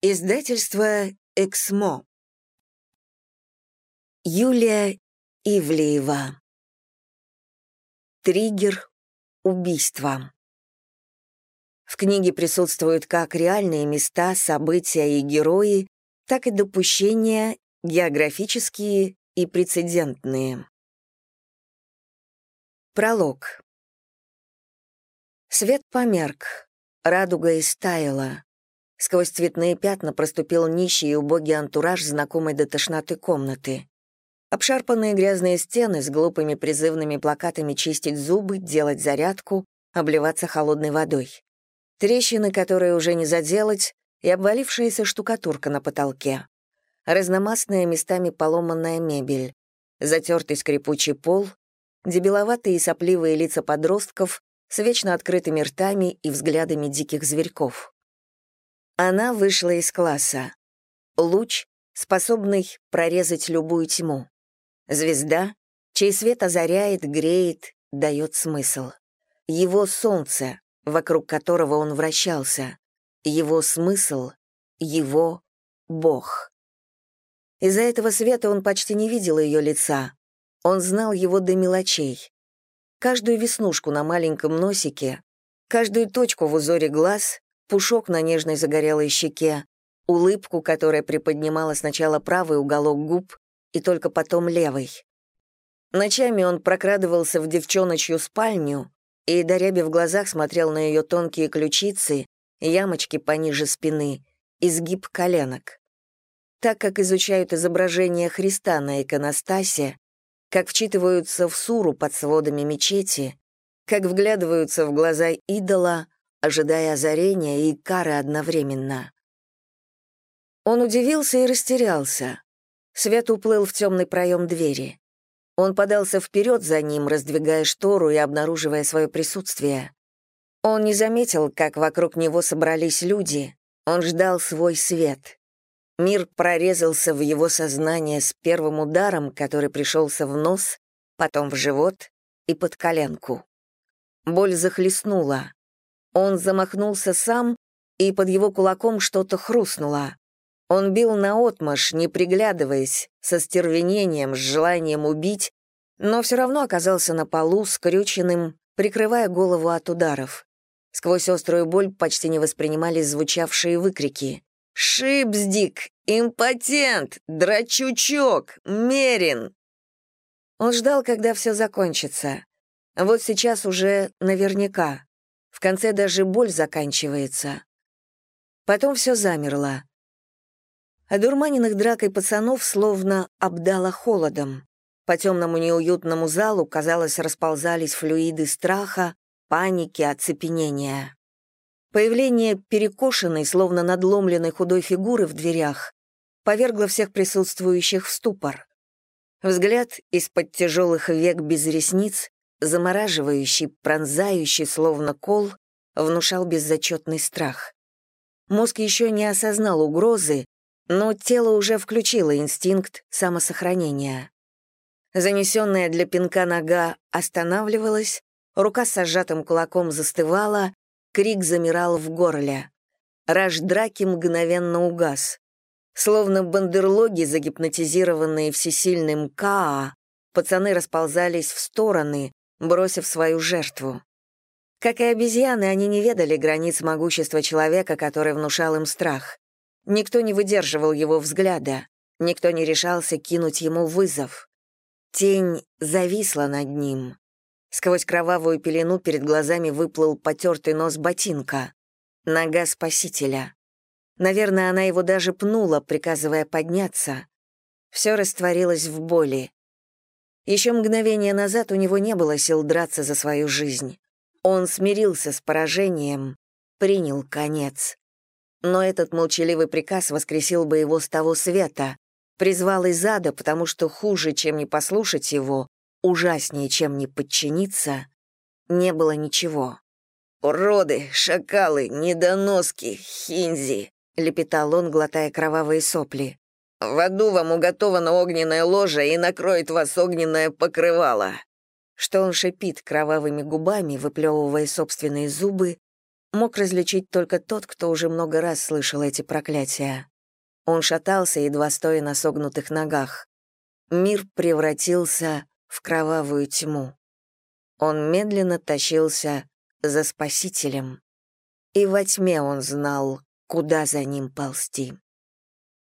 Издательство «Эксмо». Юлия Ивлеева. Триггер убийства. В книге присутствуют как реальные места, события и герои, так и допущения, географические и прецедентные. Пролог. Свет померк, радуга истаяла. Сквозь цветные пятна проступил нищий и убогий антураж знакомой до тошноты комнаты. Обшарпанные грязные стены с глупыми призывными плакатами «чистить зубы», «делать зарядку», «обливаться холодной водой». Трещины, которые уже не заделать, и обвалившаяся штукатурка на потолке. Разномастная местами поломанная мебель, затертый скрипучий пол, дебиловатые и сопливые лица подростков с вечно открытыми ртами и взглядами диких зверьков. Она вышла из класса. Луч, способный прорезать любую тьму. Звезда, чей свет озаряет, греет, дает смысл. Его солнце, вокруг которого он вращался. Его смысл, его Бог. Из-за этого света он почти не видел ее лица. Он знал его до мелочей. Каждую веснушку на маленьком носике, каждую точку в узоре глаз, пушок на нежной загорелой щеке, улыбку, которая приподнимала сначала правый уголок губ и только потом левый. Ночами он прокрадывался в девчоночью спальню и, даряби в глазах, смотрел на ее тонкие ключицы, ямочки пониже спины, изгиб коленок. Так как изучают изображение Христа на иконостасе, как вчитываются в суру под сводами мечети, как вглядываются в глаза идола, ожидая озарения и кары одновременно. Он удивился и растерялся. Свет уплыл в темный проем двери. Он подался вперед за ним, раздвигая штору и обнаруживая свое присутствие. Он не заметил, как вокруг него собрались люди. Он ждал свой свет. Мир прорезался в его сознание с первым ударом, который пришелся в нос, потом в живот и под коленку. Боль захлестнула. Он замахнулся сам, и под его кулаком что-то хрустнуло. Он бил наотмашь, не приглядываясь, со стервенением, с желанием убить, но все равно оказался на полу, скрюченным, прикрывая голову от ударов. Сквозь острую боль почти не воспринимались звучавшие выкрики. «Шипсдик! Импотент! Драчучок! Мерин!» Он ждал, когда все закончится. Вот сейчас уже наверняка. В конце даже боль заканчивается. Потом все замерло. Одурманенных дракой пацанов словно обдало холодом. По темному неуютному залу, казалось, расползались флюиды страха, паники, оцепенения. Появление перекошенной, словно надломленной худой фигуры в дверях повергло всех присутствующих в ступор. Взгляд из-под тяжелых век без ресниц замораживающий, пронзающий, словно кол, внушал беззачетный страх. Мозг еще не осознал угрозы, но тело уже включило инстинкт самосохранения. Занесенная для пинка нога останавливалась, рука с сжатым кулаком застывала, крик замирал в горле. Раж драки мгновенно угас. Словно бандерлоги, загипнотизированные всесильным Каа, пацаны расползались в стороны, бросив свою жертву. Как и обезьяны, они не ведали границ могущества человека, который внушал им страх. Никто не выдерживал его взгляда, никто не решался кинуть ему вызов. Тень зависла над ним. Сквозь кровавую пелену перед глазами выплыл потертый нос ботинка. Нога спасителя. Наверное, она его даже пнула, приказывая подняться. Все растворилось в боли. Еще мгновение назад у него не было сил драться за свою жизнь. Он смирился с поражением, принял конец. Но этот молчаливый приказ воскресил бы его с того света, призвал из ада, потому что хуже, чем не послушать его, ужаснее, чем не подчиниться, не было ничего. «Уроды, шакалы, недоноски, хинзи!» — лепетал он, глотая кровавые сопли. В аду вам уготована огненная ложа и накроет вас огненное покрывало». Что он шипит кровавыми губами, выплевывая собственные зубы, мог различить только тот, кто уже много раз слышал эти проклятия. Он шатался, едва стоя на согнутых ногах. Мир превратился в кровавую тьму. Он медленно тащился за спасителем. И во тьме он знал, куда за ним ползти.